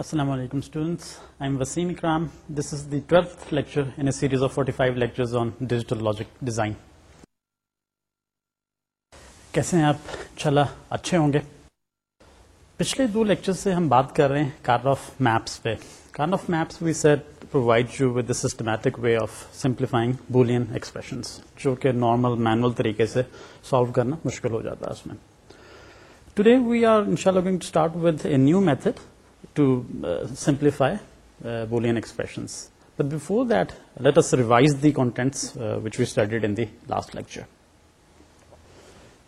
السلام علیکم ڈیزائن کیسے ہیں آپ چلا اچھے ہوں گے پچھلے دو لیکچر سے ہم بات کر رہے ہیں کارن آف میپس پہ Karnaugh of maps we said provide systematic way of simplifying Boolean expressions جو کہ نارمل مینول طریقے سے سالو کرنا مشکل ہو جاتا ہے اس میں to simplify Boolean expressions but before that let let's revise the contents we studied in the last lecture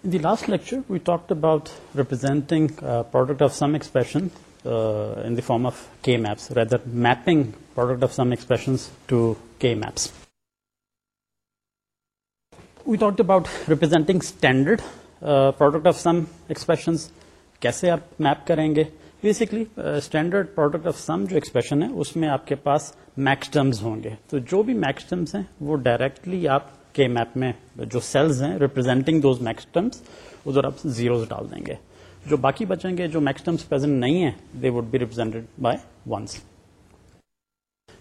in the last lecture we talk about representing product of sum expression in the form of K maps rather mapping product of sum to K maps we talk about representing standard product of sum expressions کیسے آپ map کریں گے basically standard product of sum جو expression ہے اس میں آپ کے پاس میکسٹمز ہوں گے تو جو بھی ٹرمز ہیں وہ ڈائریکٹلی آپ کے میپ میں جو سیلز ہیں ریپرزینٹنگ میکس میکسٹمس ادھر آپ زیروز ڈال دیں گے جو باقی بچیں گے جو میکسٹمس پرزینٹ نہیں ہیں they would be represented by ones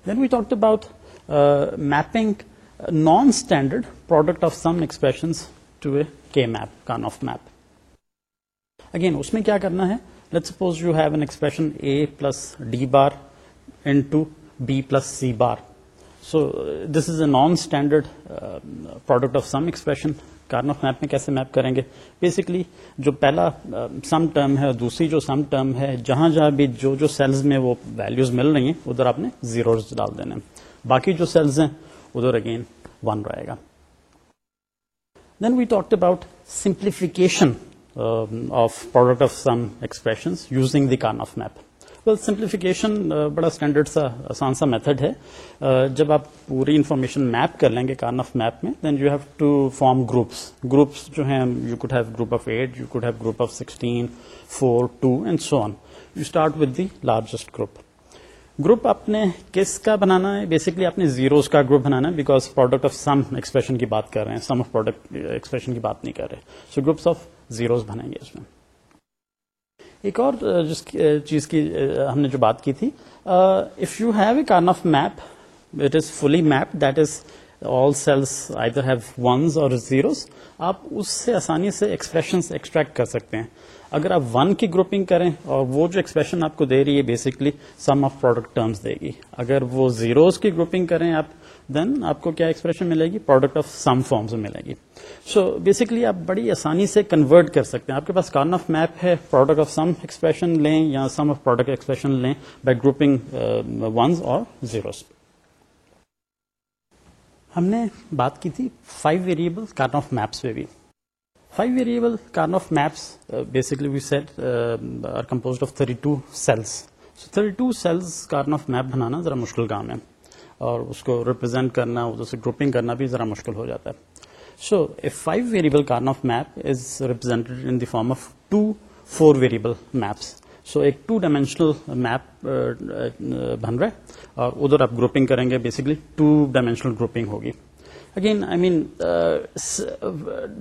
then we talk about mapping non standard product of sum expressions کان آف میپ اگین اس میں کیا کرنا ہے standard product of sum expression کیسے میپ کریں گے بیسکلی جو پہلا سم ٹرم ہے دوسری جو سم ٹرم ہے جہاں جہاں بھی جو جو سیلز میں وہ ویلیوز مل رہی ہیں ادھر نے زیروز ڈال دینے باقی جو سیلز ہیں ادھر اگین ون رہے گا then we talk about simplification of product of sum expressions the car of map well simplification بڑا اسٹینڈرڈ سا آسان سا میتھڈ ہے جب آپ پوری انفارمیشن میپ کر لیں گے کارن آف میپ میں then you have to form groups groups جو ہیں you could have group of eight you could have group of sixteen four two and so on you start with the largest group group آپ نے کس کا بنانا ہے basically آپ نے زیروز کا گروپ بنانا ہے because product of sum expression کی بات کر رہے ہیں سم آف پروڈکٹ ایکسپریشن کی بات نہیں کر رہے سو گروپس آف زیروز بنیں گے اس میں ایک اور جس چیز کی ہم نے جو بات کی تھی if you have a Karnaugh of map it is fully map that is all cells I there have ones اور زیروز آپ اس سے آسانی سے ایکسپریشنس ایکسٹریکٹ کر سکتے ہیں اگر آپ ون کی گروپنگ کریں اور وہ جو ایکسپریشن آپ کو دے رہی ہے basically sum of product terms دے گی اگر وہ زیروز کی گروپنگ کریں آپ دین آپ کو کیا ایکسپریشن ملے گی پروڈکٹ آف سم فارمز ملے گی سو بیسکلی آپ بڑی آسانی سے کنورٹ کر سکتے ہیں آپ کے پاس کارن آف میپ ہے پروڈکٹ آف سم ایکسپریشن لیں یا سم آف پروڈکٹ ایکسپریشن لیں بائی گروپنگ ونز اور زیروز ہم نے بات کی تھی five variable Karnaugh of maps پہ بھی five variable Karnaugh of maps basically we said are compose of thirty two cells thirty two cells Karnaugh of map بنانا ذرا مشکل کام ہے اور اس کو ریپرزینٹ کرنا گروپنگ کرنا بھی ذرا مشکل ہو جاتا ہے so a five variable Karnaugh of map is represented in the form of two four variable maps so ایک ٹو ڈائمینشنل میپ بن رہا ہے اور ادھر آپ گروپنگ کریں گے بیسکلی ٹو ڈائمینشنل گروپنگ ہوگی again I mean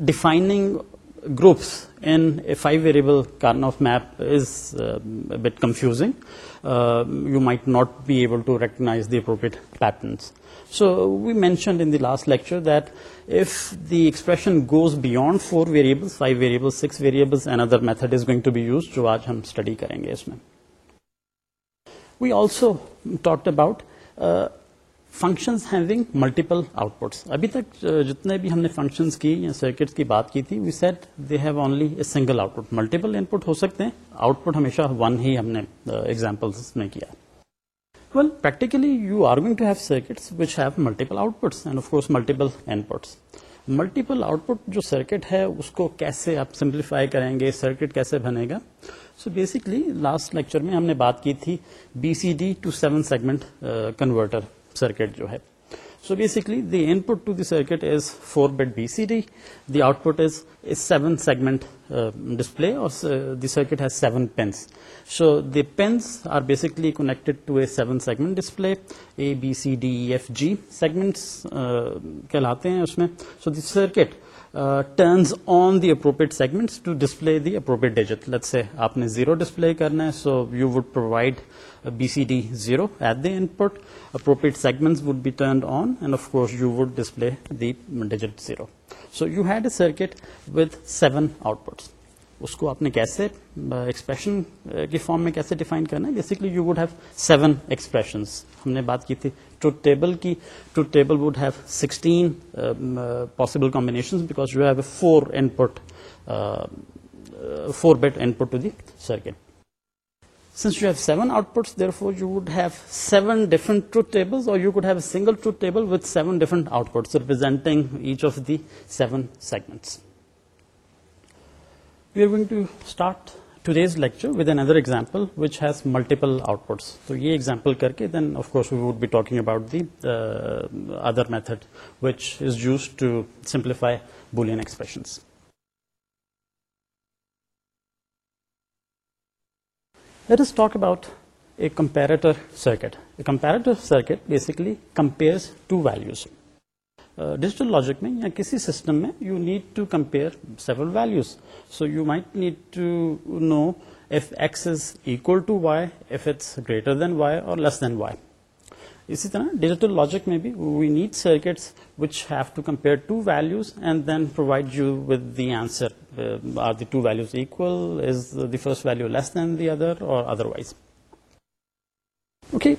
defining groups in a five variable car of map is bit confusing you might not be able to recognize the appropriate patterns so we mention in this lecture that if the expression goes beyond four variables five variable six variables and other method is going to be use جو آج ہم study کریں گے اس میں we also talk about functions having multiple outputs ابھی تک جتنے بھی ہم نے فنکشنس کی یا سرکٹس کی بات کی تھی we said they have only a single out put multiple input ہو سکتے ہیں آؤٹ پٹ ہمیشہ ون ہی ہم نے میں کیا well practically you are going to have circuits which have multiple out پٹس and of course multiple inputs multiple output جو سرکٹ ہے اس کو کیسے آپ سمپلیفائی کریں گے سرکٹ کیسے بنے گا سو بیسکلی لاسٹ لیکچر میں ہم نے بات کی تھی B C D to seven segment converter circuit جو ہے so basically the input to the circuit is four bit B C D the out put is seven segment display اور the circuit has seven pins so the pins are basically connected to a seven segment display A B C D F G segments کہلاتے ہیں اس میں so the circuit turns on the appropriate segments to display the appropriate digit لگ سے آپ نے zero display کرنا ہے so you would provide B C D zero at the input appropriate segment would be turned on and of course you would display the digit zero so you had a circuit with seven outputs اس کو آپ نے کیسے expression کے form میں کیسے define کرنا ہے basically you would have seven expressions ہم نے بات کی تھی ٹیبل کی you would have you have a single truth table with seven different outputs representing each of the seven going to start today's lecture with an other example which has multiple outputs تو یہ example کر کے then of course we would be talking about the other method which is use to simplify Boolean expressions let us talk about a comparator circuit a comparator circuit basically compares two values digital logic میں یا کسی system میں you need to compare seven values so you might need to know if X is equal to Y if it's greater than Y or less than Y اسی طرح digital logic میں بھی we need circuits which have to compare two values and then provide you with the answer are the two values equal is the first value less than the other or otherwise okay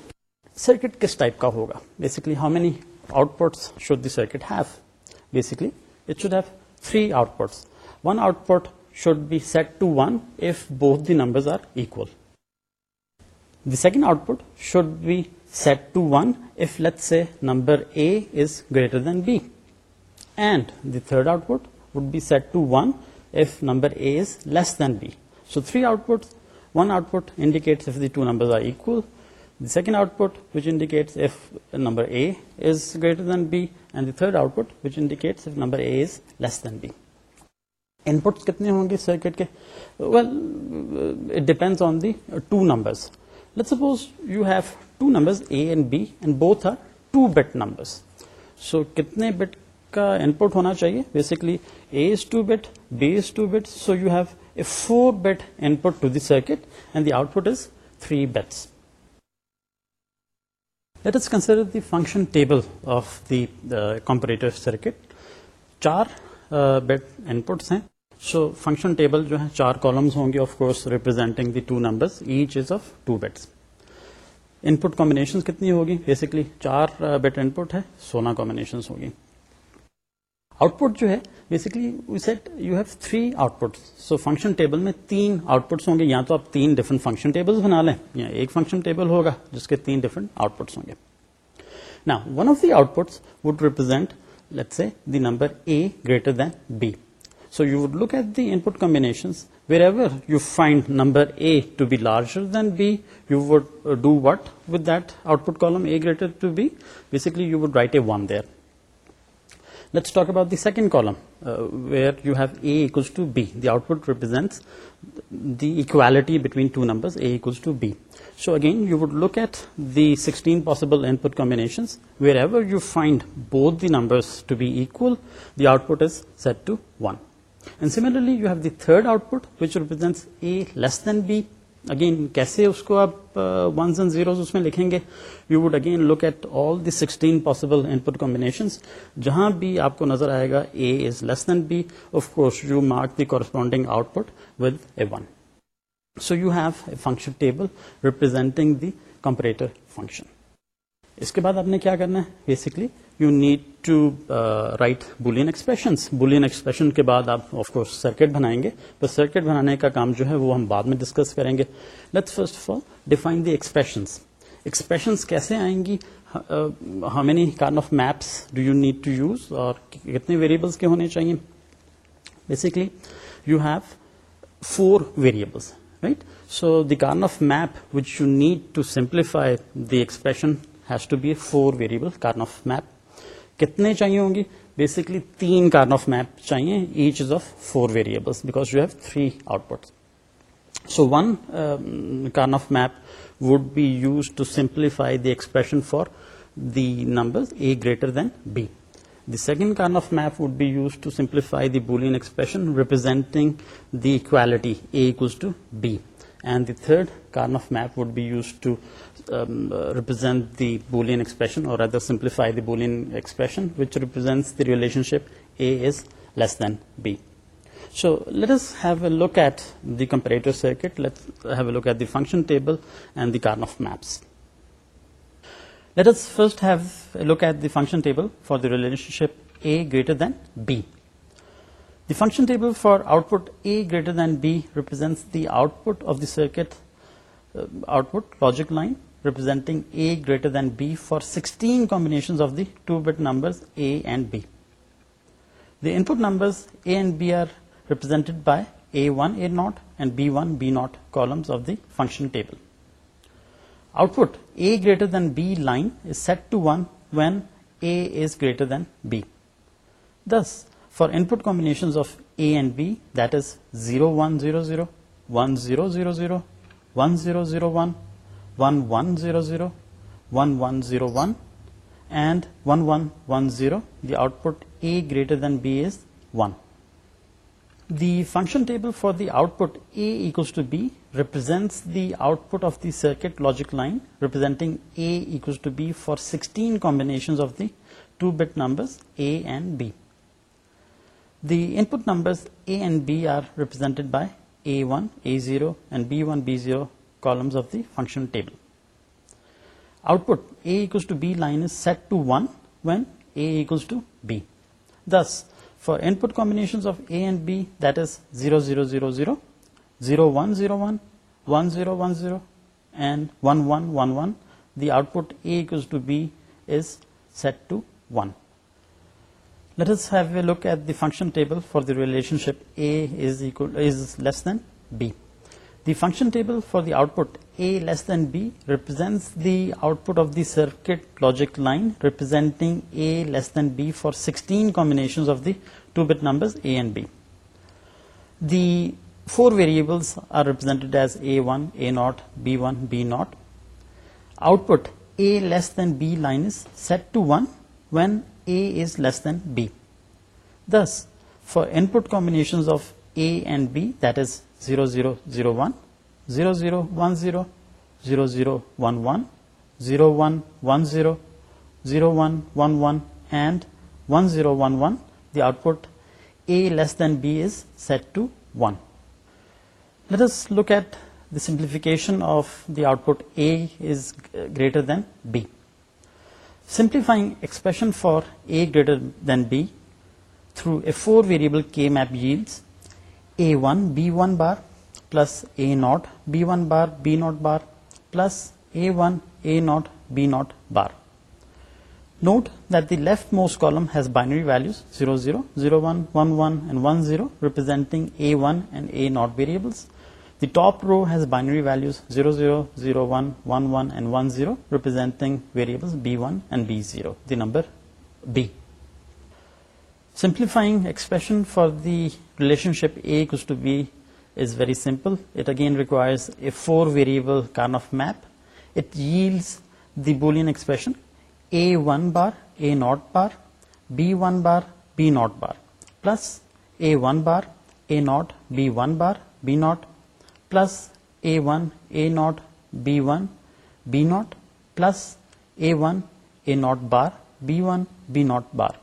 circuit کس type کا ہوگا basically how many out have three outputs one out be set to the second output set to greater than B third out put be set to less than B so three output one output indicate number second output which indicates A is greater than B third out put wait number کتنے ہوں گے circuit کے well depend on this suppose you have two number so کتنے bit کا input ہونا چاہیے basically A is two bit B is two bit so you have a four bit int to the circuit and the out put is three bits let consider the function table of the کمپریٹو circuit چار bed پٹس ہیں so function table جو ہے چار columns ہوں گے of course representing the two number each is of two bits input combination کتنی ہوگی basically چار بیڈ پٹ ہے سولہ کمبینیشن ہوگی آؤٹ پٹ جو ہے basically set you have three out پٹس so function table میں تین آؤٹ پٹس ہوں گے یا تو آپ تین ڈفرنٹ فنکشن ٹیبل بنا لیں یا ایک فنکشن ٹیبل ہوگا جس کے تین ڈفرنٹ آؤٹ پٹس ہوں گے نا one of the out پٹس would represent let see the number a greater than B so you would look at the input combination wherever you find number A to be larger than B you would do what with that output column A greater to B basically you would write a one there Let's talk about the second column uh, where you have A equals to B. The output represents the equality between two numbers A equals to B. So again, you would look at the 16 possible input combinations. Wherever you find both the numbers to be equal, the output is set to 1. And similarly, you have the third output which represents A less than B again کیسے اس اس کو آپ and zeros میں لکھیں گے you would again look at all the sixteen possible input combination جہاں بھی آپ کو نظر آئے گا A is less than B of course you mark the corresponding output with a one so you have a function table representing the comparator function اس کے بعد آپ نے کیا کرنا ہے basically you need to write Boolean expression Boolean expression کے بعد آپ آف کورس سرکٹ بنائیں گے تو سرکٹ بنانے کا کام جو ہے وہ ہم بعد میں ڈسکس کریں گے first of all define the expressions expressions کیسے آئیں گی how many Karnaugh of maps do you need to use اور کتنے ویریبلس کے ہونے چاہیے basically you have four variables right so the Karnaugh of map which you need to simplify the expression has to be a four variable Karnaugh of map کتنے چاہیے چاہیے ہوں گی بیسکلی تین Karnaugh Karnaugh Karnaugh of of of of map map map each is four variables because you have three out so one would would be be be used used to to simplify simplify the the the the expression for number a greater than second Boolean expression representing the equality a to be and the third Karnaugh of map would be used to Um, uh, represent the Boolean expression, or rather simplify the Boolean expression, which represents the relationship A is less than B. So let us have a look at the comparator circuit. Let's have a look at the function table and the Karnoff maps. Let us first have a look at the function table for the relationship A greater than B. The function table for output A greater than B represents the output of the circuit, uh, output logic line representing than B for sixteen by B not column table out greater than بیٹو greater than base for int combine one one zero zero one one one zero the output function table for the out put B represents the output circuit logic line representing sixteen combinations bio B one B zero function table output base set to A to base combine output bits have look at the function table for the relation ship A less than B The function table for the output A less than B represents the output of the circuit logic line representing A less than B for 16 combinations of the 2-bit numbers A and B. The 4 variables are represented as A1, A0, B1, B0. Output A less than B line is set to 1 when A is less than B. Thus, for input combinations of A and B, that is 0001 0010 0011 0110 0111 and 1011. The output A less than B is set to 1. Let us look at the simplification of the output A is greater than B. Simplifying expression for A greater than B through a 4-variable K map yields a1 B1 bar plus A0 B1 bar B0 bar plus A1 A0 B0 bar. Note that the leftmost column has binary values 0, 0, 0, 1, 1, 1 and 1, 0 representing A1 and A0 variables. The top row has binary values 0, 0, 0, 1, 1, 1 and 1, 0 representing variables B1 and B0, the number B. Simplifying expression for the relationship A equals to B is very simple. It again requires a 4-variable Karnaugh map. It yields the Boolean expression A1 bar, A0 bar, B1 bar, B0 bar, plus A1 bar, A0, B1 bar, B0, plus A1, A0, B1, B0, plus A1, A0 bar, B1, B0 bar.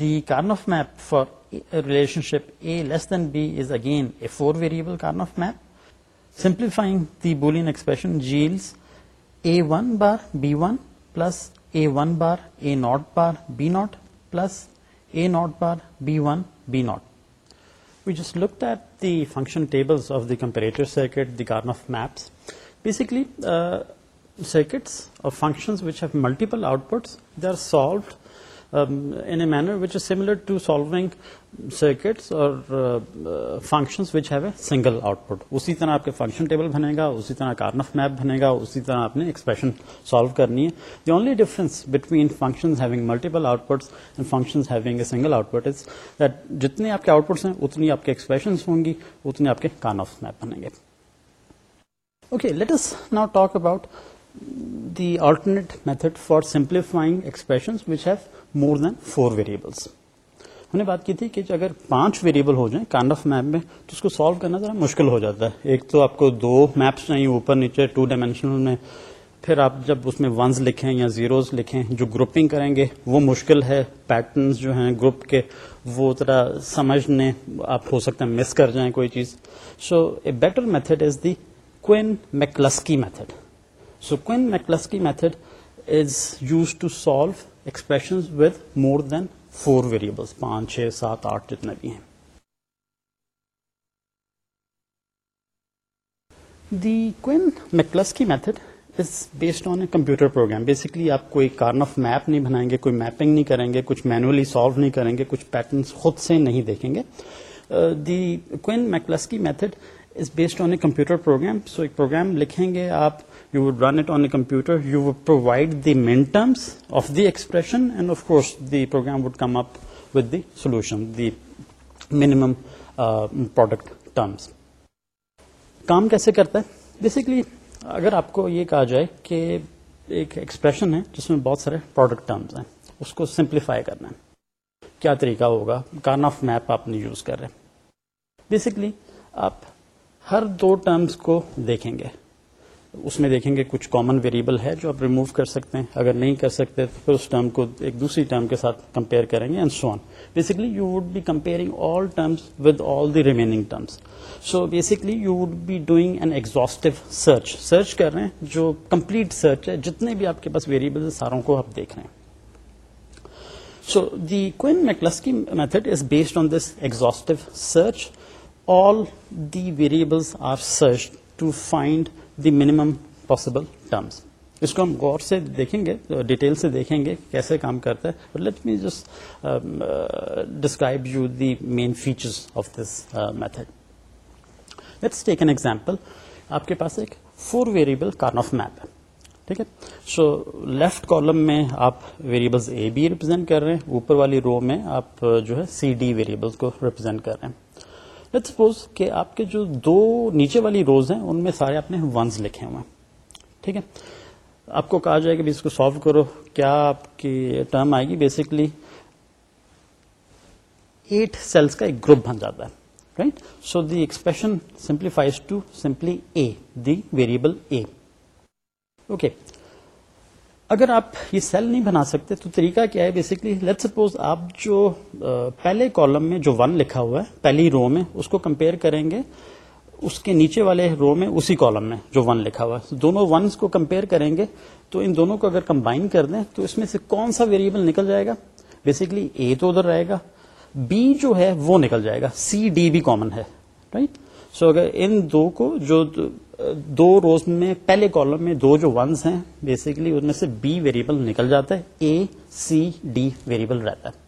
The Karnaugh map for relation ش less than Bs again a four variable of map simplify the Boolean expression جیل bar B one plus bar B not plus bar B one B not we just look at the function tablet دیپس basically circuits function outputs there solved in a manner which which is similar to circuits اور have a single out put اسی طرح آپ کے function table بنے گا اسی اسی طرح طرح کارنف میپ بنے گا آپ نے ایکسپریشن سالو کرنی ہے the only difference between function function having having multiple out پٹس and a single out put is that جتنے آپ کے آؤٹ پٹس ہیں اتنی آپ کے ایکسپریشنس ہوں گی اتنے آپ کے کارنف میپ بنیں گے okay let us now talk about the alternate method for simplifying expression which have more than four variables ہم نے بات کی تھی کہ اگر پانچ ویریبل ہو جائیں کانڈ آف میپ میں تو اس کو سالو کرنا ذرا مشکل ہو جاتا ہے ایک تو آپ کو دو میپس چاہیے اوپر نیچے ٹو ڈائمینشنل میں پھر آپ جب اس میں ونز لکھیں یا زیروز لکھیں جو گروپنگ کریں گے وہ مشکل ہے پیٹرنز جو ہیں گروپ کے وہ ذرا سمجھنے آپ ہو سکتا ہے مس کر جائیں کوئی چیز so a better method is the Quine McCluskey method so Quine McCluskey method is use to solve expression with more than four variables پانچ چھ سات آٹھ جتنے بھی ہیں the Quine McCluskey method is based on a computer program basically آپ کوئی Karnaugh of map نہیں بنائیں گے کوئی میپنگ نہیں کریں گے کچھ مینولی سالو نہیں کریں گے کچھ پیٹرنس خود سے نہیں دیکھیں گے the Quine McCluskey method is based on a computer program so ایک پروگرام لکھیں گے آپ you would run it on a computer you would provide the minterms of the expression and of course the program would come up with the solution the minimum product terms کام کیسے کرتا ہے basically اگر آپ کو یہ کہا جائے کہ ایک ایکسپریشن ہے جس میں بہت سارے پروڈکٹ ٹرمز ہیں اس کو سمپلیفائی کرنا ہے کیا طریقہ ہوگا کارن آف میپ آپ نے یوز کر رہے ہیں بیسکلی آپ ہر دو ٹرمز کو دیکھیں گے اس میں دیکھیں گے کچھ کامن ویریبل ہے جو آپ ریموو کر سکتے ہیں اگر نہیں کر سکتے تو پھر اس ٹرم کو ایک دوسری ٹرم کے ساتھ کمپیئر کریں گے and so basically you would be doing an exhaustive search search کر رہے ہیں جو کمپلیٹ سرچ ہے جتنے بھی آپ کے پاس ویریبل ہیں ساروں کو آپ دیکھ رہے ہیں سو دی کوئن کی method is based on this exhaustive search all the variables are search to find the minimum possible terms اس کو ہم غور سے دیکھیں گے ڈیٹیل سے دیکھیں گے کیسے کام کرتا ہے let me just describe you the main features of this method let's take an example آپ کے پاس ایک four variable Karnaugh of map ہے ٹھیک ہے سو لیفٹ کالم میں آپ ویریبلز اے بی ریپرزینٹ کر رہے ہیں اوپر والی رو میں آپ جو ہے سی ڈی ویریبلس کو ریپرزینٹ کر رہے ہیں لیٹ سپوز کہ آپ کے جو دو نیچے والی روز ہیں ان میں سارے آپ نے ونز لکھے ہوئے ہیں ٹھیک ہے آپ کو کہا جائے کہ اس کو سالو کرو کیا آپ کی ٹرم آئے گی بیسکلی ایٹ سیلس کا ایک گروپ بن جاتا ہے right so the expression simplifies to simply A the variable A okay اگر آپ یہ سیل نہیں بنا سکتے تو طریقہ کیا ہے بیسکلی لیٹ سپوز آپ جو پہلے کالم میں جو ون لکھا ہوا ہے پہلی رو میں اس کو کمپیئر کریں گے اس کے نیچے والے رو میں اسی کالم میں جو ون لکھا ہوا ہے دونوں ونس کو کمپیئر کریں گے تو ان دونوں کو اگر کمبائن کر دیں تو اس میں سے کون سا ویریبل نکل جائے گا بیسکلی اے تو ادھر رہے گا بی جو ہے وہ نکل جائے گا سی ڈی بھی کامن ہے رائٹ right? سو so اگر ان دو کو جو دو روز میں پہلے کالم میں دو جو ونس ہیں بیسیکلی ان میں سے بی ویریبل نکل جاتا ہے اے سی ڈی ویریبل رہتا ہے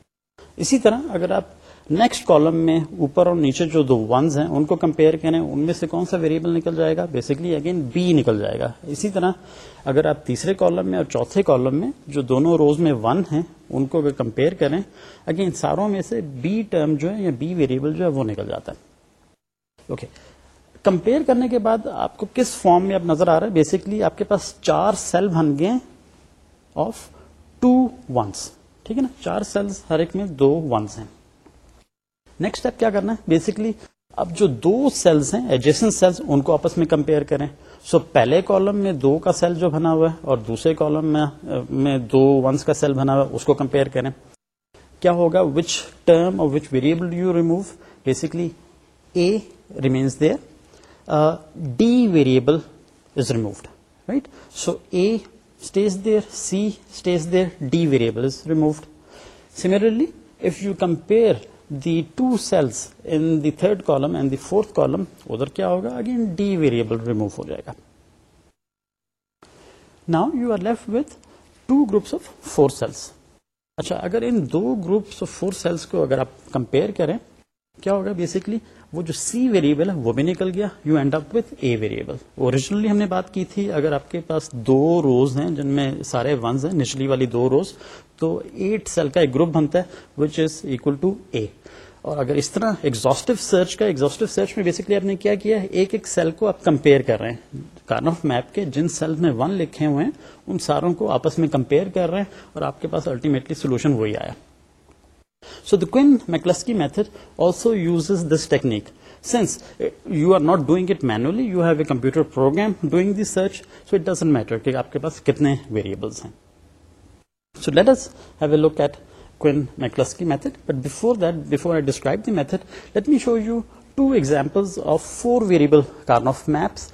اسی طرح اگر آپ نیکسٹ کالم میں اوپر اور نیچے جو دو ونز ہیں ان کو کمپیئر کریں ان میں سے کون سا ویریبل نکل جائے گا بیسکلی اگین بی نکل جائے گا اسی طرح اگر آپ تیسرے کالم میں اور چوتھے کالم میں جو دونوں روز میں ون ہیں ان کو اگر کمپیئر کریں اگین ساروں میں سے بی ٹرم جو ہے یا بی ویریبل جو ہے وہ نکل جاتا ہے اوکے okay. کمپیئر کرنے کے بعد آپ کو کس فارم میں اب نظر آ رہا ہے بیسکلی آپ کے پاس چار سیل بن گئے آف ٹو ونس ٹھیک ہے نا چار سیل ہر ایک میں دو ونس ہیں نیکسٹ اسٹیپ کیا کرنا ہے بیسکلی اب جو دو سیلس ہیں ایڈجسٹنٹ سیلس ان کو آپس میں کمپیئر کریں سو so, پہلے کالم میں دو کا سیل جو بنا ہوا ہے اور دوسرے کالم میں میں دو ونس کا سیل بنا ہوا ہے اس کو کمپیئر کریں کیا ہوگا وچ ٹرم اور which variable you basically A remains there D variable is removed right so A stays there C stays there D variable is removed similarly if you compare the two cells in the third column and the fourth column ادھر کیا ہوگا again D variable remove ہو جائے گا now you are left with two groups of four cells اچھا اگر ان دو گروپس آف فور سیلس کو اگر آپ کمپیئر کریں کیا ہوگا بیسکلی وہ جو سی ویریبل ہے وہ بھی نکل گیا you end up with a variable originally ہم نے بات کی تھی اگر آپ کے پاس دو روز ہیں جن میں سارے ونز ہیں نچلی والی دو روز تو ایٹ سیل کا ایک گروپ بنتا ہے which is equal to A اور اگر اس طرح ایگزاسٹو سرچ کا ایگزاسٹو سرچ میں بیسکلی آپ نے کیا کیا ایک ایک سیل کو آپ کمپیئر کر رہے ہیں کارن آف میپ کے جن سیل میں ون لکھے ہوئے ہیں ان ساروں کو آپس میں کمپیئر کر رہے ہیں اور آپ کے پاس الٹیمیٹلی سولوشن وہی آیا سو the Quine McCluskey method also uses this technique since you are not doing it man you have a computer program doing the search so it doesn't matter آپ کے پاس کتنے ویریبلس ہیں so let us have a look at Quine McCluskey method but before I describe the method let me show you two example of four variable Karnaugh of maps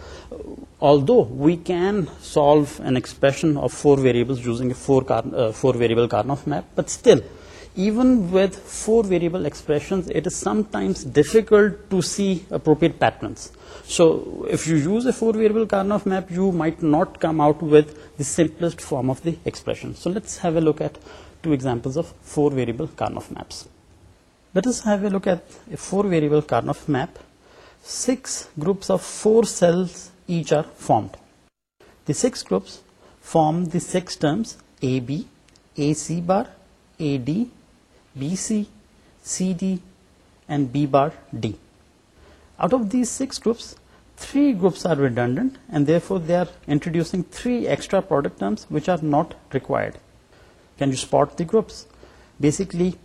although we can solve expression of four variable using four variable Karnaugh of map but still even four variable expression it some time difficult to see appropriate pattern so if you use a four variable Karnaugh of map you might not come out with simplest form of دسپریشن so let's at four variable Karnaugh of map six groups of four cells each are formed these groups form the B ایسی bar A D BC, CD and B bar D. Out of these 6 groups, 3 groups are redundant and therefore they are introducing 3 extra product terms which are not required. Can you spot the groups? Basically,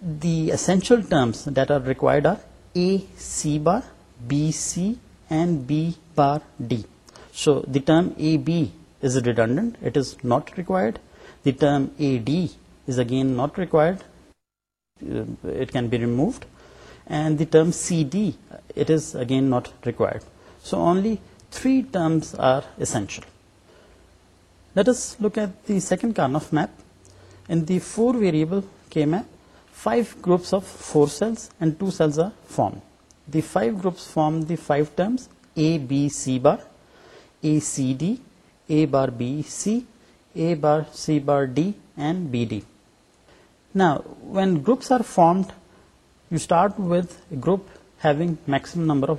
the essential terms that are required are A, C bar, B, C and B bar D. So the term AB is redundant, it is not required. The term AD is again not required, it can removed and the term C D it again not required so only three term are essential form the five C bar B C bar C bar D and B we groups are formed you start with group he maximum number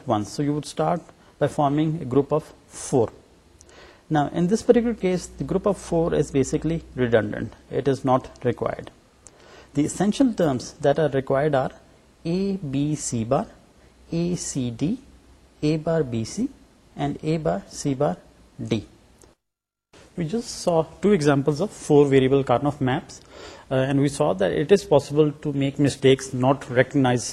case group of four is basically redundant not required the essential terms there required are A C bar A C D A C and C bar D which جس so two example of four variable of maps and we saw that it is possible to make mistakes not recognise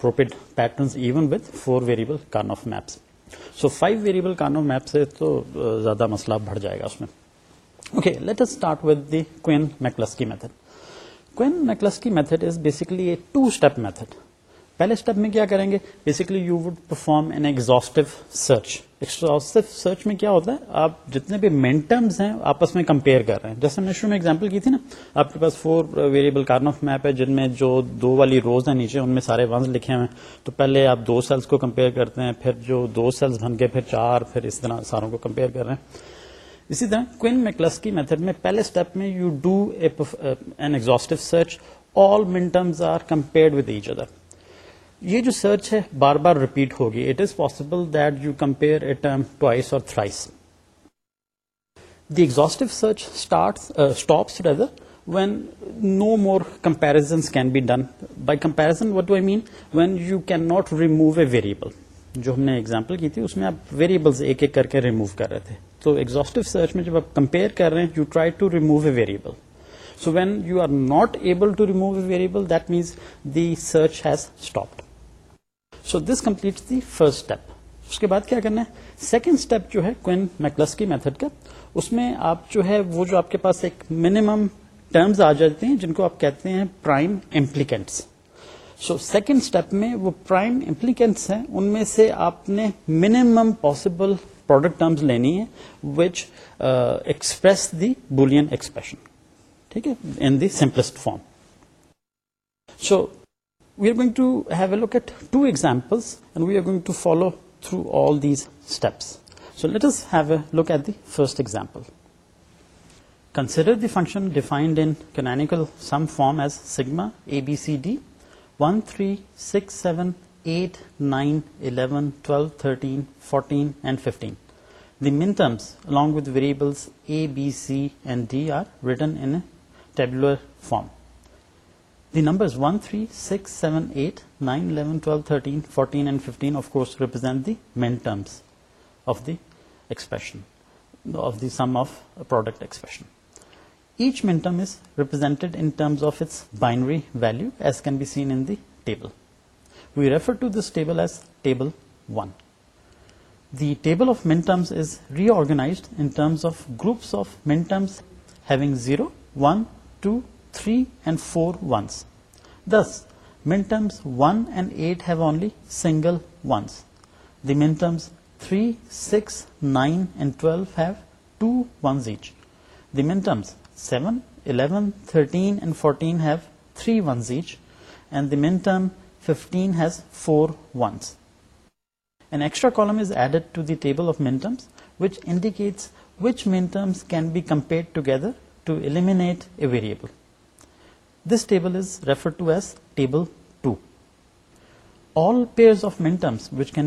پروپیڈ patterns even with four variable کان of map so five variable کان of map سے تو زیادہ مسئلہ بڑھ جائے گا اس میں لیٹ ایس اسٹارٹ ود دی کو میتھڈ کوکلس کی method is basically to step method پہلے اسٹیپ میں کیا کریں گے basically you would perform an search search میں کیا ہوتا ہے آپ جتنے بھی مینٹمس ہیں آپس میں کمپیئر کر رہے ہیں جیسے میں شروع میں ایگزامپل کی تھی نا آپ کے پاس فور ویریبل میپ ہے جن میں جو دو والی روز ہیں نیچے ان میں سارے ونز لکھے ہوئے ہیں تو پہلے آپ دو سیلس کو کمپیئر کرتے ہیں پھر جو دو سیلس بن کے چار پھر اس طرح ساروں کو کمپیئر کر رہے ہیں اسی طرح کوئن کی میتھڈ میں پہلے اسٹیپ میں you do an search all are with each other یہ جو سرچ ہے بار بار ریپیٹ ہوگی it is possible that you compare a term twice اور thrice the exhaustive search stops rather when no more comparison can be done by comparison what I mean when you can not remove a variable جو ہم نے example کی تھی اس میں آپ variables ایک ایک کر کے ریموو کر رہے تھے تو ایگزٹو سرچ میں جب آپ کمپیئر کر رہے ہیں you try to remove a variable so when you are not able to remove a variable that means the search has stopped so this complete the first step اس کے بعد کیا کرنا ہے سیکنڈ اسٹیپ جو ہے کوئن میکلس کی میتھڈ کا اس میں آپ جو ہے وہ جو آپ کے پاس ایک منیمم ٹرمز آ جاتے ہیں جن کو آپ کہتے ہیں prime implicants so second step میں وہ پرائم امپلیکینٹس ہیں ان میں سے آپ نے منیمم پاسبل پروڈکٹ ٹرمز لینی ہے which express the Boolean expression ٹھیک ہے in the simplest form so we are going to have a look at two examples we are going to follow through all these so let us a the first example consider the function defined uncle sigma ابھی one three six seven eight nine eleven twelve thirteen forty along with variables A B C and D are written to form the number three six seven eight nine eleven twelve thirteen fourteen and fifteens represent them of each represent of its binary value S can be seen the table we reforms as re organise enough groups zero one two three and four ones this minterms one and eight have only single minterms three six nine twelve have two each دیمس seven eleven thirteen and fourteen have three ones each and these four ones and extra column is added to دیبلڈیٹس وچمس can be compare together to eliminate a variable this table is referable all pair other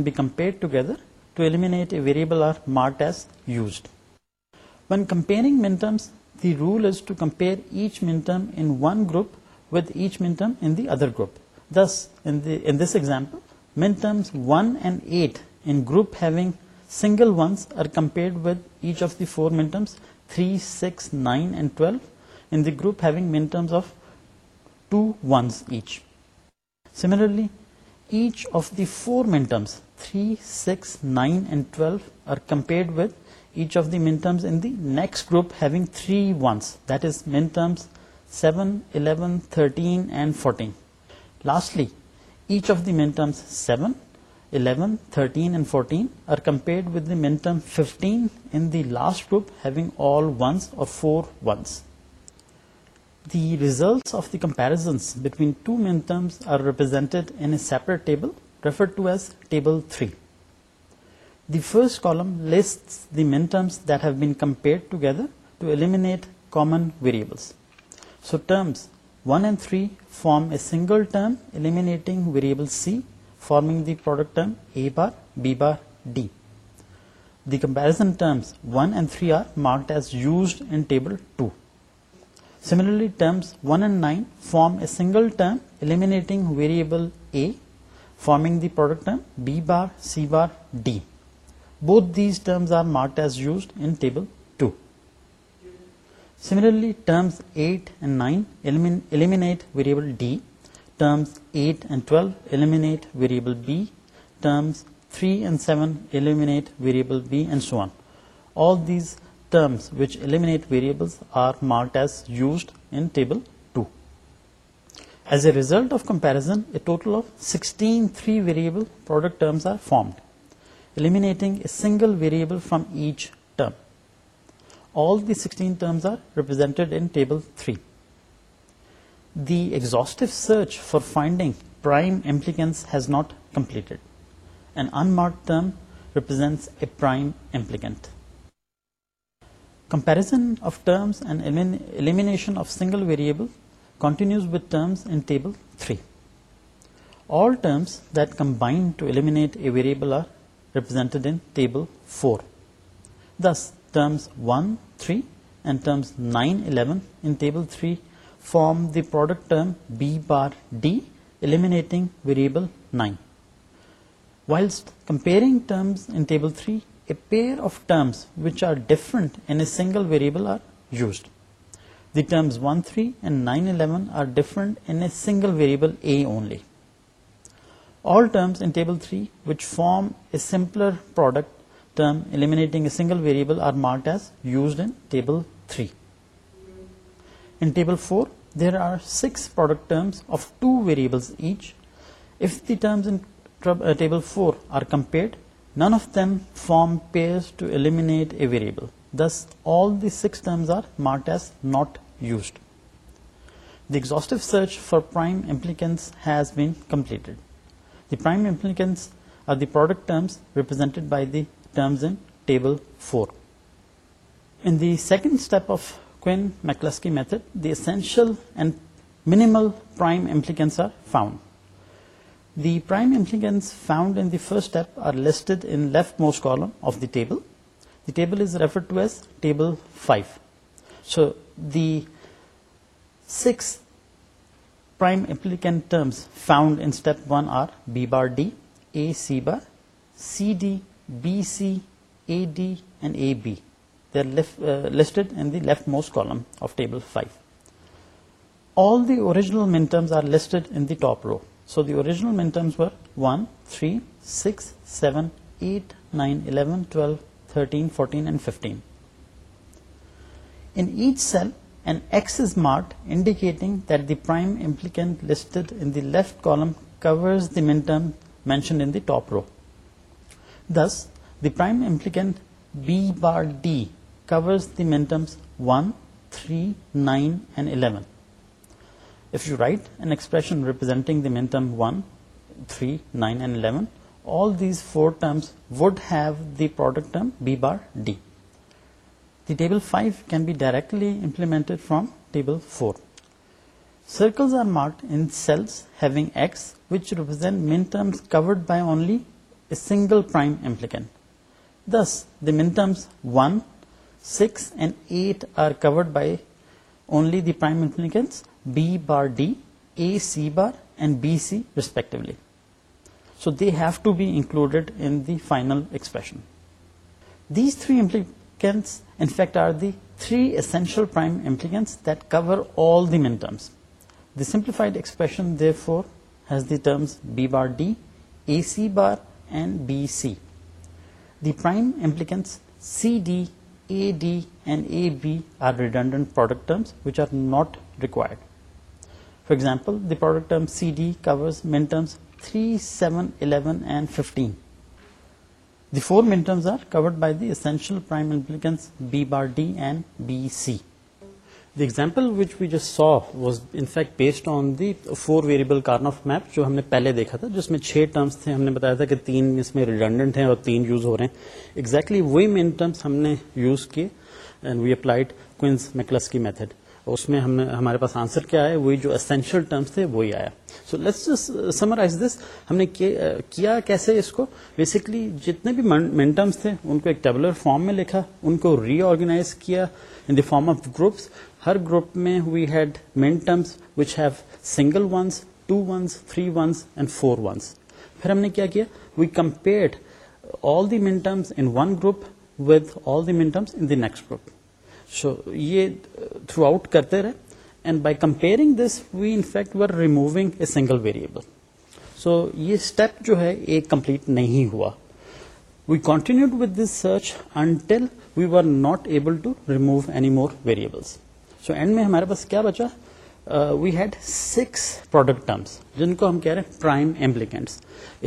group this this example minterms one and eight in group having single فورٹمس three six nine and twelve groups of two ones each similarly each of the four minterms three six nine and twelve are compared with each of the minterms in next group three ones this minterms seven eleven thirteen and fourteen lastly each of the minterms seven eleven thirteen and fourteen are compare fifteens اور results of the comparisons between two مینٹرزینٹرٹ three the first column list بیمپیدر to eliminate common variable so terms one and three form a single term L variable C forming the product B bar D the comparison terms one and three are marked as used in table two similarly سنگلبل سیملرلیٹ نائنبل D terms eight twelve eliminate variable B terms three and سیونبل B add these result of comparison total single variable from each term all دیزینٹڈ three the exit search for finding prime implicants has not complete and unmarked term represents a prime implicant Comparison of terms and elimination of single variable continues with terms in table 3. All terms that combine to eliminate a variable are represented in table 4. Thus, terms 1, 3 and terms 9, 11 in table 3 form the product term B bar D eliminating variable 9. Whilst comparing terms in table 3, pair of terms which are different a single variable three and نائنٹ single variable all terms three which form a simpler variable three four there are six of two variable each if terms four are compared None of them form pairs to eliminate a variable. Thus, all the 6 terms are marked as not used. The exhaustive search for prime implicants has been completed. The prime implicants are the product terms represented by the terms in table 4. In the second step of Quinn-McCluskey method, the essential and minimal prime implicants are found. The prime implicants found first step are listed in left most column of the table five so these prime implicant found C D B C E D and A bat lid in left most column of try all the اور top row so دیجنل minterms one three six seven eight nine eleven twelve thirteen فورٹینٹکیٹ that the prime implicant left column covered mentioned in this the prime implicant B minterm one three nine and eleven if you write and expression representing دینٹرو دیار D Debal five can be ڈائریکٹلیمنٹ four circles are mark in cells X which represent mentor single prime implicant this دنٹمس one six and eight are covered by only the prime implicants B bar D, A C bar and B C respectively. So they have to be included in the final expression. These three implicants in fact are the three essential prime implicants that cover all the minterms. The simplified expression therefore has the terms B bar D, A C bar and B C. The prime implicants C D, A D and A B are redundant product terms which are not required. Example the product C which we just saw was in fact based on the four variable Karnoff map جو ہم نے پہلے دیکھا تھا جس میں چھ terms تھے ہم نے بتایا تھا کہ تین ریڈنڈنٹ ہیں اور تین یوز ہو رہے ہیں ایگزیکٹلی کی میتھڈ اس میں ہم ہمارے پاس آنسر کیا ہے وہی جو اسینشیل ٹرمس تھے وہی آیا سو لیٹس سمرائز دس ہم نے uh, کیا کیسے اس کو بیسکلی جتنے بھی تھے ان کو ایک ٹیبلر فارم میں لکھا ان کو ری آرگنائز کیا in the form of groups ہر گروپ میں we had minterms which have single ones two ones three ones and four ones پھر ہم نے کیا کیا we compare all the minterms in one group with all the next group so یہ throughout کرتے رہے and by comparing this we in fact we are removing a single variable so یہ step جو ہے یہ complete نہیں ہوا we continue with this search until we were not able to remove any more variables so and میں ہمارے پاس کیا بچا we had six product terms جن کو ہم کہہ رہے ہیں پرائم ایمپلیکینٹس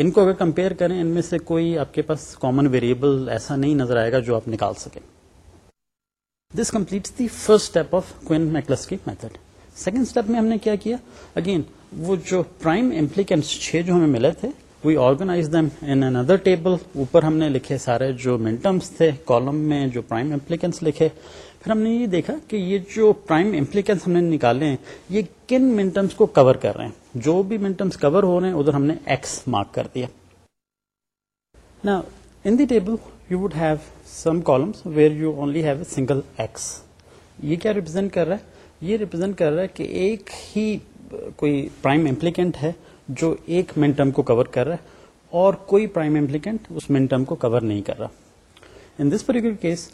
ان کو اگر کمپیئر کریں ان میں سے کوئی آپ کے پاس کامن ویریبل ایسا نہیں نظر آئے گا جو آپ نکال سکیں this complete the first step of McCluskey method second step میں ہم نے کیا کیا اگین وہ جو پرائم امپلیکینٹس چھ جو ہمیں ملے تھے وی آرگنائز دم ان اندر ٹیبل اوپر ہم نے لکھے سارے جو منٹمس تھے کالم میں جو پرائم امپلیکینٹس لکھے پھر ہم نے یہ دیکھا کہ یہ جو پرائم امپلیکینس ہم نے نکالے ہیں یہ کن منٹمس کو کور کر رہے ہیں جو بھی منٹمس کور ہو رہے ہیں ادھر ہم نے ایکس مارک کر دیا نا in the table you would have some columns where you only have a single X یہ کیا ریپرزینٹ کر رہا ہے یہ ریپرزینٹ کر رہا ہے کہ ایک ہی کوئی پرائم امپلیکینٹ ہے جو ایک منٹم کو کور کر رہا ہے اور کوئی پرائم امپلیکینٹ اس منٹم کو کور نہیں کر رہا in this particular case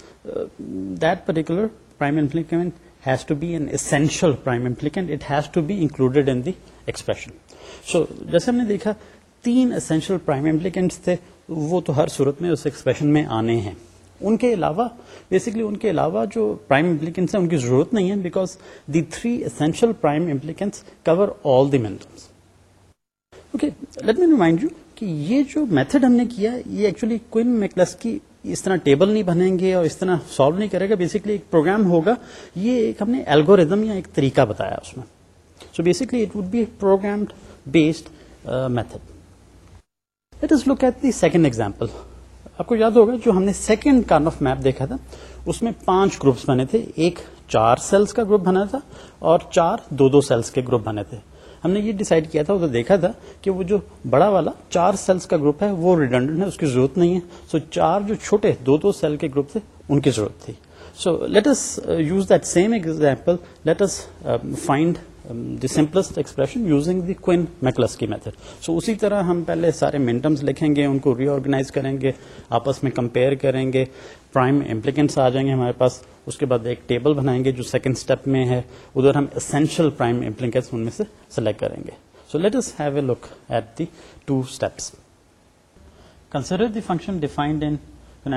that particular prime implicant has to be an essential prime implicant it has to be included in the expression so جیسے ہم نے دیکھا تین اسینشیل پرائم امپلیکینٹس تھے وہ تو ہر صورت میں اس ایکسپریشن میں آنے ہیں ان کے علاوہ بیسکلی ان کے علاوہ جو پرائم ہیں ان کی ضرورت نہیں ہے because the three essential prime cover all the minterms okay let me remind you کہ یہ جو میتھڈ ہم نے کیا یہ ایکچولی کوئن میکلس کی اس طرح ٹیبل نہیں بنیں گے اور اس طرح سالو نہیں کرے گا بیسکلی ایک پروگرام ہوگا یہ ایک ہم نے الگوریزم یا ایک طریقہ بتایا اس میں so basically it would be a program based method let us look at the second example آپ کو یاد ہوگا جو ہم نے سیکنڈ کارن آف میپ دیکھا تھا اس میں پانچ گروپس بنے تھے ایک چار سیلس کا گروپ بنا تھا اور چار دو دو سیلس کے گروپ بنے تھے ہم نے یہ ڈیسائڈ کیا تھا دیکھا تھا کہ وہ جو بڑا والا چار سیلس کا گروپ ہے وہ ریڈنڈنٹ ہے اس کی ضرورت نہیں ہے سو چار جو چھوٹے دو دو سیل کے گروپ تھے ان کی ضرورت تھی so let's use that same example let's find the simplest expression using the Quine method so اسی طرح ہم پہلے سارے مینٹمس لکھیں گے ان کو ری آرگنائز کریں گے آپس میں کمپیئر کریں گے پرائم آ جائیں گے ہمارے پاس اس کے بعد ایک ٹیبل بنائیں گے جو سیکنڈ اسٹیپ میں ہے ادھر ہم اسینشیل پرائم ان میں سے سلیکٹ کریں گے so let have a steps consider the function defined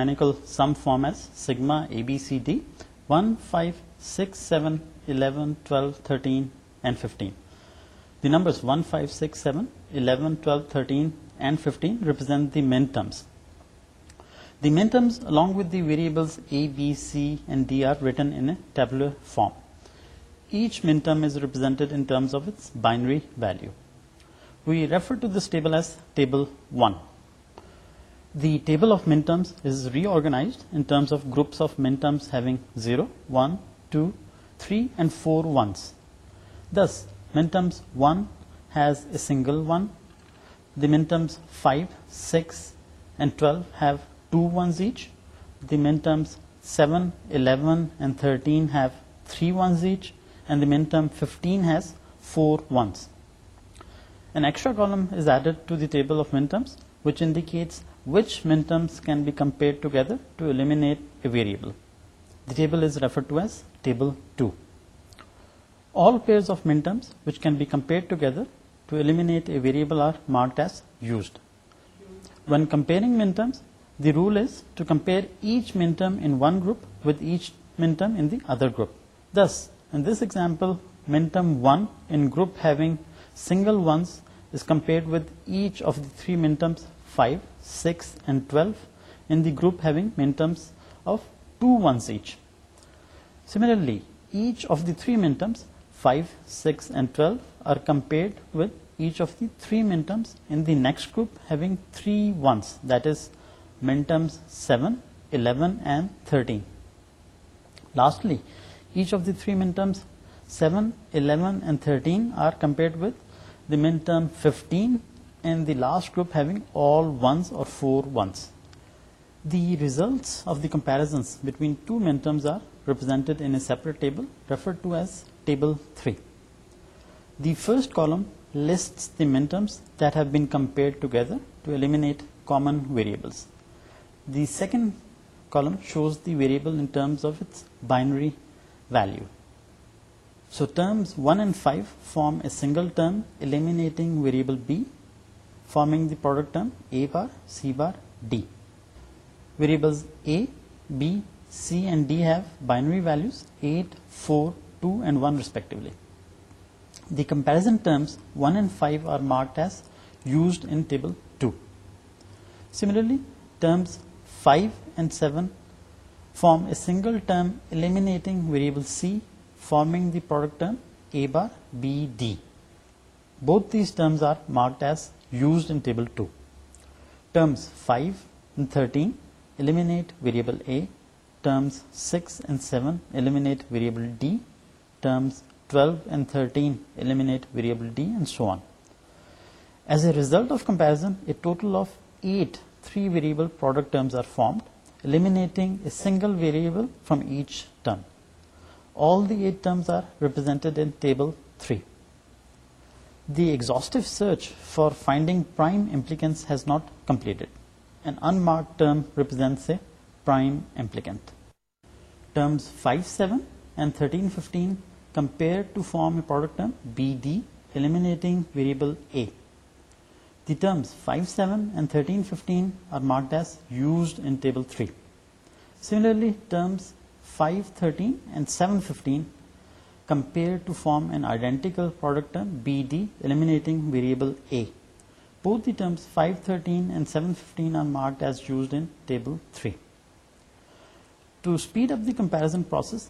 uncle sigma A B C D one five six seven eleven twelve thirteen number eleven twelve thirteen represent along ودلس ای B C D are written form each represented binary value refer ٹیبلگناز terms of groups zero one two three and four ones this terms one has a single minterms five six twelve have two each دیمس seven eleven and تھرٹینڈ دینٹم fifteens four ones extra column is added ٹوبلس can be compare together to eliminate to all pair which can be compare together to eliminate a variable ماٹ as used one compare example minterm one N group having singled with each of three minterms five six and twelve group having minterms of two ones each similarly each of the three minterms five six and twelve are compare تھریسٹ group three ونسٹمس seven thirteens seven and thirteen are compared with them fifteen last group اور ریزلٹنس between two terms are represent first column list بیمپیدر second column shows the variable value so terms one and five form a single variable B forming the product A B C and D have binary value at four 2 and 1 respectively. The comparison terms 1 and 5 are marked as used in table 2. Similarly, terms 5 and 7 form a single term eliminating variable C forming the product term A bar B D. Both these terms are marked as used in table 2. Terms 5 and 13 eliminate variable A. Terms 6 and 7 eliminate variable D terms 12 and 13 eliminate variable d and so on. As a result of comparison, a total of 8 three variable product terms are formed, eliminating a single variable from each term. All the 8 terms are represented in table 3. The exhaustive search for finding prime implicants has not completed. An unmarked term represents a prime implicant. Terms 5, 7 and 13, 15 compared to form a product term BD eliminating variable A. The terms 5, 7 and 13, 15 are marked as used in table 3. Similarly, terms 5, 13 and 7, 15 compare to form an identical product term BD eliminating variable A. Both the terms 5, 13 and 7, 15 are marked as used in table 3. To speed up the comparison process,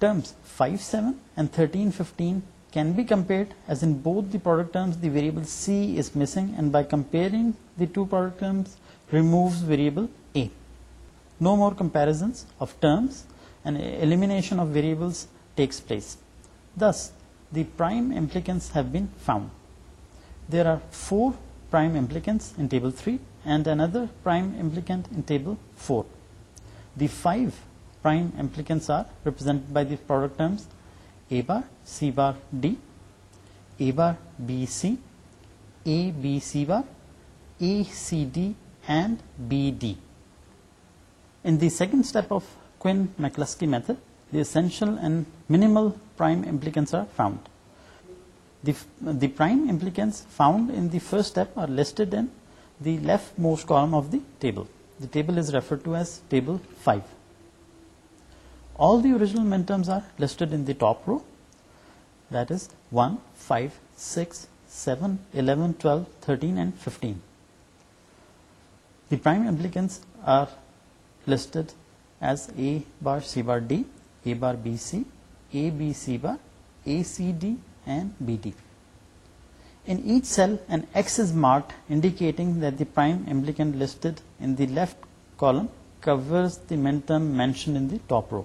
fun be comparison of variable takes place this the prime implicants بھی there are four prime implicants table three and other prime ایمپلیکینٹل four the five second McCluskey method most car left column کورنٹم mention top row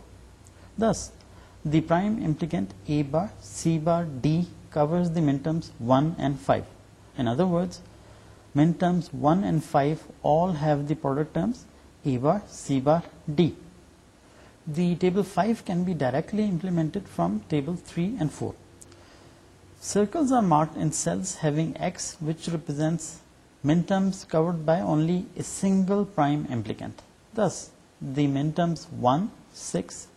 circles are mark unsung X which represents minterms covered by only a single prime implicant this دینٹمس one six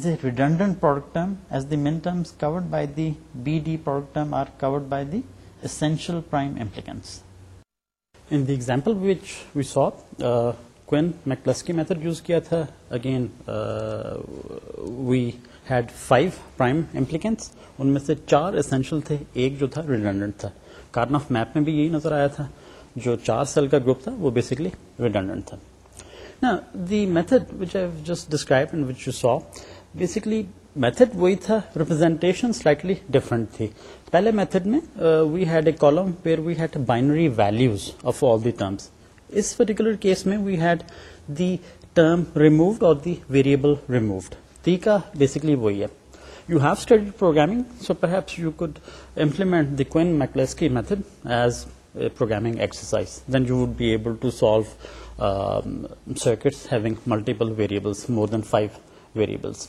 سے چار اسلے تھا یہی نظر آیا تھا جو چار سیل کا گروپ تھا وہ بیسکلی ریڈنڈنٹ تھا میتھڈ بیسکلی میتھڈ وہی تھا ریپرزینٹیشن سلائٹلی ڈفرنٹ تھی پہلے میتھڈ میں we had a column where we had binary values of all the terms اس پرٹیکولر کیس میں we had the the the term removed removed اور variable basically وہی ہے you you you have studied programming programming so perhaps code implement Quine method as exercise then then would be able to solve circuits having multiple variables variables more five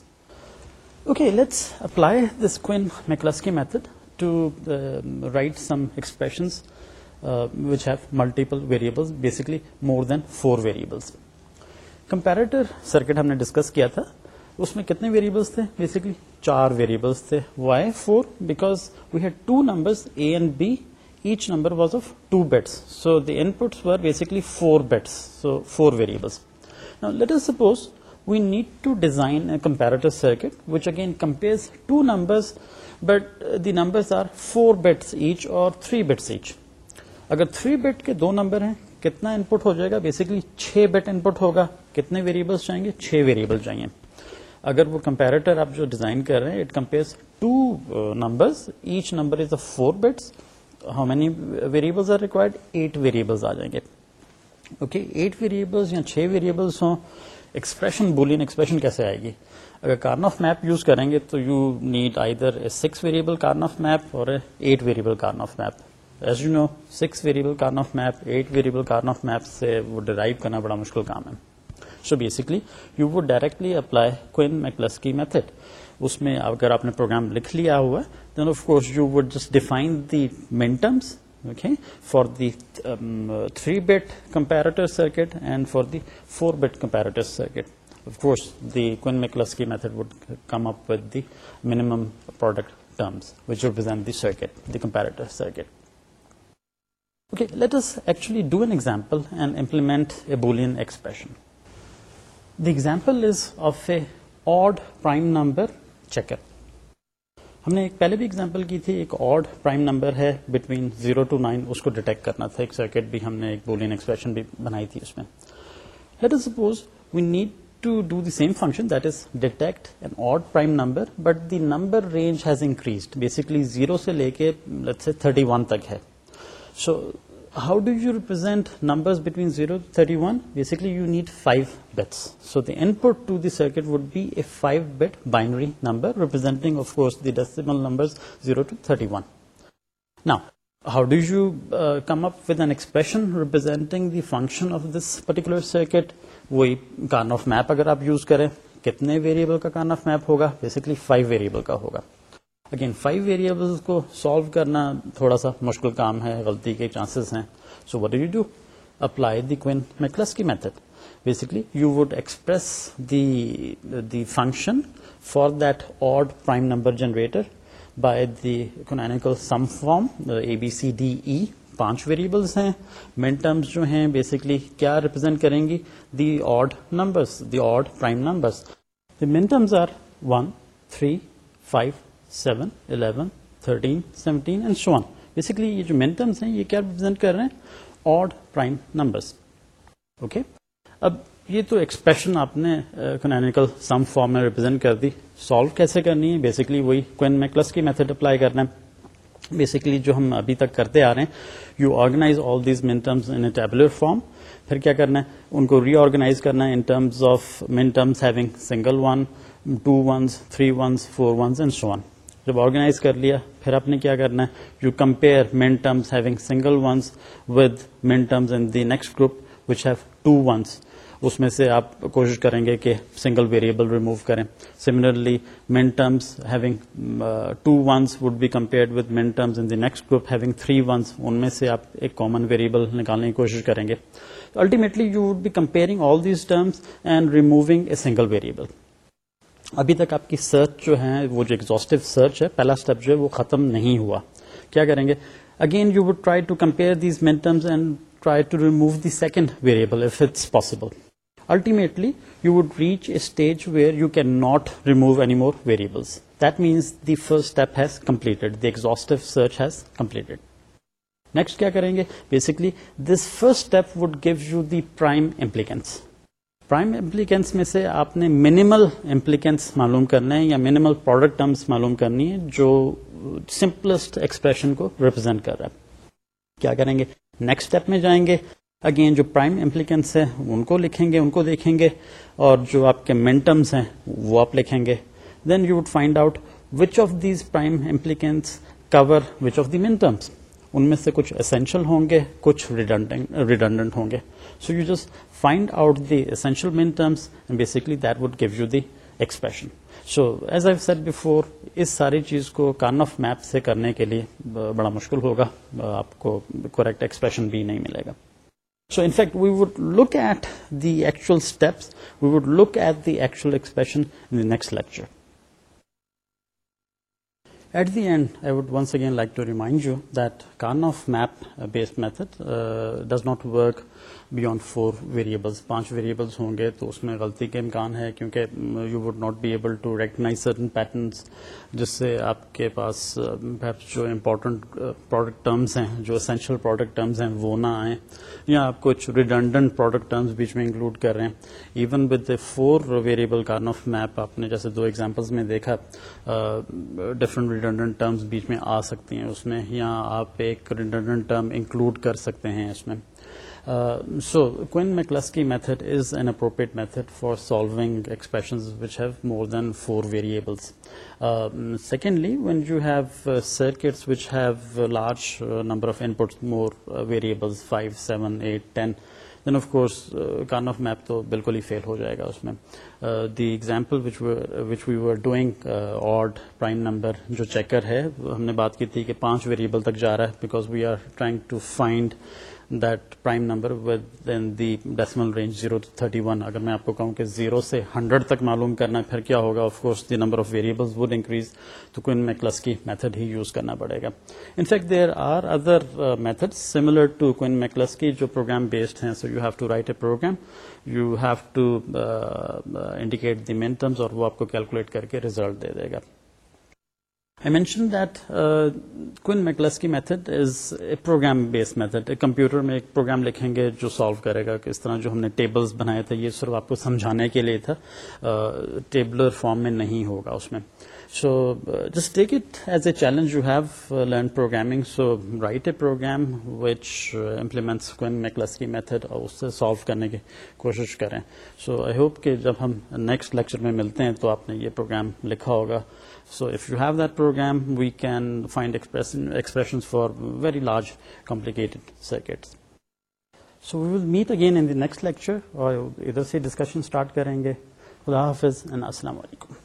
let's apply math to write some expressions کمپیرٹی تھا اس میں کتنے variables تھے basically چار variables تھے why four because we have two numbers A and B each number was of two bits so the ان پٹس were basically four bits four variables let us suppose we need to design a comparator circuit which again compares two numbers but uh, the numbers are four bits each or three bits each اگر three bit کے دو number ہیں کتنا input ہو جائے گا basically چھ bit input ہوگا کتنے ویریبلس چاہیں گے چھ ویریبل چاہیے اگر وہ کمپیرٹر آپ جو ڈیزائن کر رہے ہیں it compare two number each number is a four bits how many variables are required eight variables آ جائیں گے اوکے ایٹ ویریبلز یا چھ ویریبلس ہوں ایکسپریشن بولین ایکسپریشن کیسے آئے گی اگر کارن آف میپ یوز کریں گے تو you need either a six variable Karnaugh of map اور eight variable Karnaugh of map as you know six variable Karnaugh of map eight variable Karnaugh of map سے وہ derive کرنا بڑا مشکل کام ہے so basically you would directly apply Quine McCluskey method اس میں اگر آپ نے پروگرام لکھ لیا ہوا then of course you would just define the minterms Okay, for the 3-bit um, comparator circuit and for the 4-bit comparator circuit. Of course, the Quinn-McCluskey method would come up with the minimum product terms, which represent the circuit, the comparator circuit. Okay, let us actually do an example and implement a Boolean expression. The example is of a odd prime number checker. ہم نے ایک پہلے بھی example کی تھی ایک odd prime number ہے between zero to nine اس کو ڈیٹیکٹ کرنا تھا ایک سرکٹ بھی ہم نے ایک بولین ایکسپریشن بھی بنائی تھی اس میں let us suppose we need to do the same function that is detect an odd prime number but the number range has increase basically zero سے لے کے تھرٹی ون تک ہے so how do you represent number zero to thirty one now how does you come upon expression representing the function of this particular circuit وہ use کریں کتنے variable کا Karnaugh of map ہوگا basically five variable کا ہوگا again five variable کو solve کرنا تھوڑا سا مشکل کام ہے غلطی کے چانسز ہیں so what you do apply the McCluskey method basically you would express the the function for that odd prime number generator by the canonical sum form A B C D E پانچ variables ہیں مین terms جو ہیں basically کیا represent کریں گی the odd numbers the odd prime numbers the main terms are one three five seven eleven thirteen seventeen and basically یہ جو mentors ہیں یہ کیا ریپرزینٹ کر رہے ہیں آڈ پرائم نمبرس اوکے اب یہ تو ایکسپریشن آپ نے سم uh, فارم میں ریپرزینٹ کر دی سالو کیسے کرنی ہے بیسکلی وہی Quine McCluskey method apply کرنا ہے بیسکلی جو ہم ابھی تک کرتے آ رہے ہیں you organize all these minterms in tabular form پھر کیا کرنا ہے ان کو ری آرگنائز کرنا ہے in terms terms of min having single one one two three four and جب آرگنائز کر لیا پھر آپ نے کیا کرنا ہے you compare minterms having single ones with minterms in the next group which have two ones اس میں سے آپ کوشش کریں گے کہ سنگل ویریبل ریموو کریں similarly minterms having two ones would be compare with minterms in the next group having three ones ان میں سے آپ ایک کامن ویریبل نکالنے کی کوشش کریں گے ultimately you would be comparing all these terms and removing a single variable ابھی تک آپ کی سرچ جو ہے وہ جو ایگزاسٹو سرچ ہے پہلا اسٹیپ جو ہے وہ ختم نہیں ہوا کیا کریں گے again you would try to compare these and try to remove the second variable if it's possible ultimately you would reach a stage where you can not remove any more variables that means the first step has completed the exhaustive search has completed next کیا کریں گے basically this first step would give you the prime implicants prime implicants میں سے آپ نے minimal implicants معلوم کرنا ہے یا منیمل پروڈکٹ معلوم کرنی ہے جو سمپلسٹ ایکسپریشن کو ریپرزینٹ کر رہا ہے کیا کریں گے نیکسٹ اسٹیپ میں جائیں گے اگین جو پرائم امپلیکینس ہیں ان کو لکھیں گے ان کو دیکھیں گے اور جو آپ کے منٹمس ہیں وہ آپ لکھیں گے then you would find out which of these prime implicants cover which of the minterms ان میں سے کچھ اسینشل ہوں گے کچھ ریڈنڈنٹ ہوں گے so you just find out the essential means basically دو دیسپریشن سو ایز سیٹ بار چیز کو کار آف میپ سے کرنے کے لیے بڑا مشکل ہوگا آپ کو کریکٹ ایکسپریشن بھی نہیں ملے گا so in fact we would look at the actual steps we we ایکچلشن at the end I would once again like to remind you that Karnaugh of map base method does not work beyond four variables پانچ variables ہوں گے تو اس میں غلطی کے امکان ہے کیونکہ you would not be able to recognise certain patterns جس سے آپ کے پاس جو امپورٹنٹ پروڈکٹ ٹرمز ہیں جو اسینشیل پروڈکٹ ٹرمز ہیں وہ نہ آئیں یا آپ کچھ ریڈنڈنٹ پروڈکٹ ٹرمز بیچ میں انکلوڈ کر رہے ہیں even with a four variable Karnaugh of map آپ نے جیسے دو ایگزامپلس میں دیکھا ڈفرنٹ ریڈنڈنٹ ٹرمز بیچ میں آ سکتی ہیں اس میں یا آپ ایک ریڈنڈنٹ ٹرم انکلوڈ کر سکتے ہیں اس میں so Quine McCluskey method is an appropriate method for solving expressions which have more than four variables secondly when you have circuits which have large number of in پٹس more variables five seven eight ten then of course of map تو بالکل ہی فیل ہو جائے گا اس میں the example which we doing odd prime number جو checker ہے ہم نے بات کی تھی کہ پانچ ویریبل تک جا رہا ہے because we are trying to find that prime number with in the decimal range to اگر میں آپ کو کہوں کہ زیرو سے ہنڈریڈ تک معلوم کرنا پھر کیا ہوگا of course the number of variables would increase تو کوئن میکلس کی میتھڈ ہی یوز کرنا پڑے گا in fact there are other method similar to Quine McCluskey جو پروگرام بیسڈ ہیں so you have to write a program you have to indicate the main terms اور وہ آپ کو کیلکولیٹ کر کے result they they God I mentioned Quine McCluskey method is a program based method computer میں ایک program لکھیں گے جو سالو کرے گا کس طرح جو ہم نے ٹیبلس بنایا تھا یہ صرف آپ کو سمجھانے کے لیے تھا ٹیبلر فارم میں نہیں ہوگا اس میں so just take it as a challenge you have learn programming so write a program which implements کی میتھڈ اور اس سے سالو کرنے کی کوشش کریں سو آئی ہوپ کہ جب ہم نیکسٹ لیکچر میں ملتے ہیں تو آپ نے یہ پروگرام لکھا ہوگا so if you have that program we can find expression for very large complicated circuits so we will meet again in the next lecture اور ادھر سے ڈسکشن اسٹارٹ کریں گے خدا حافظ اینڈ السلام علیکم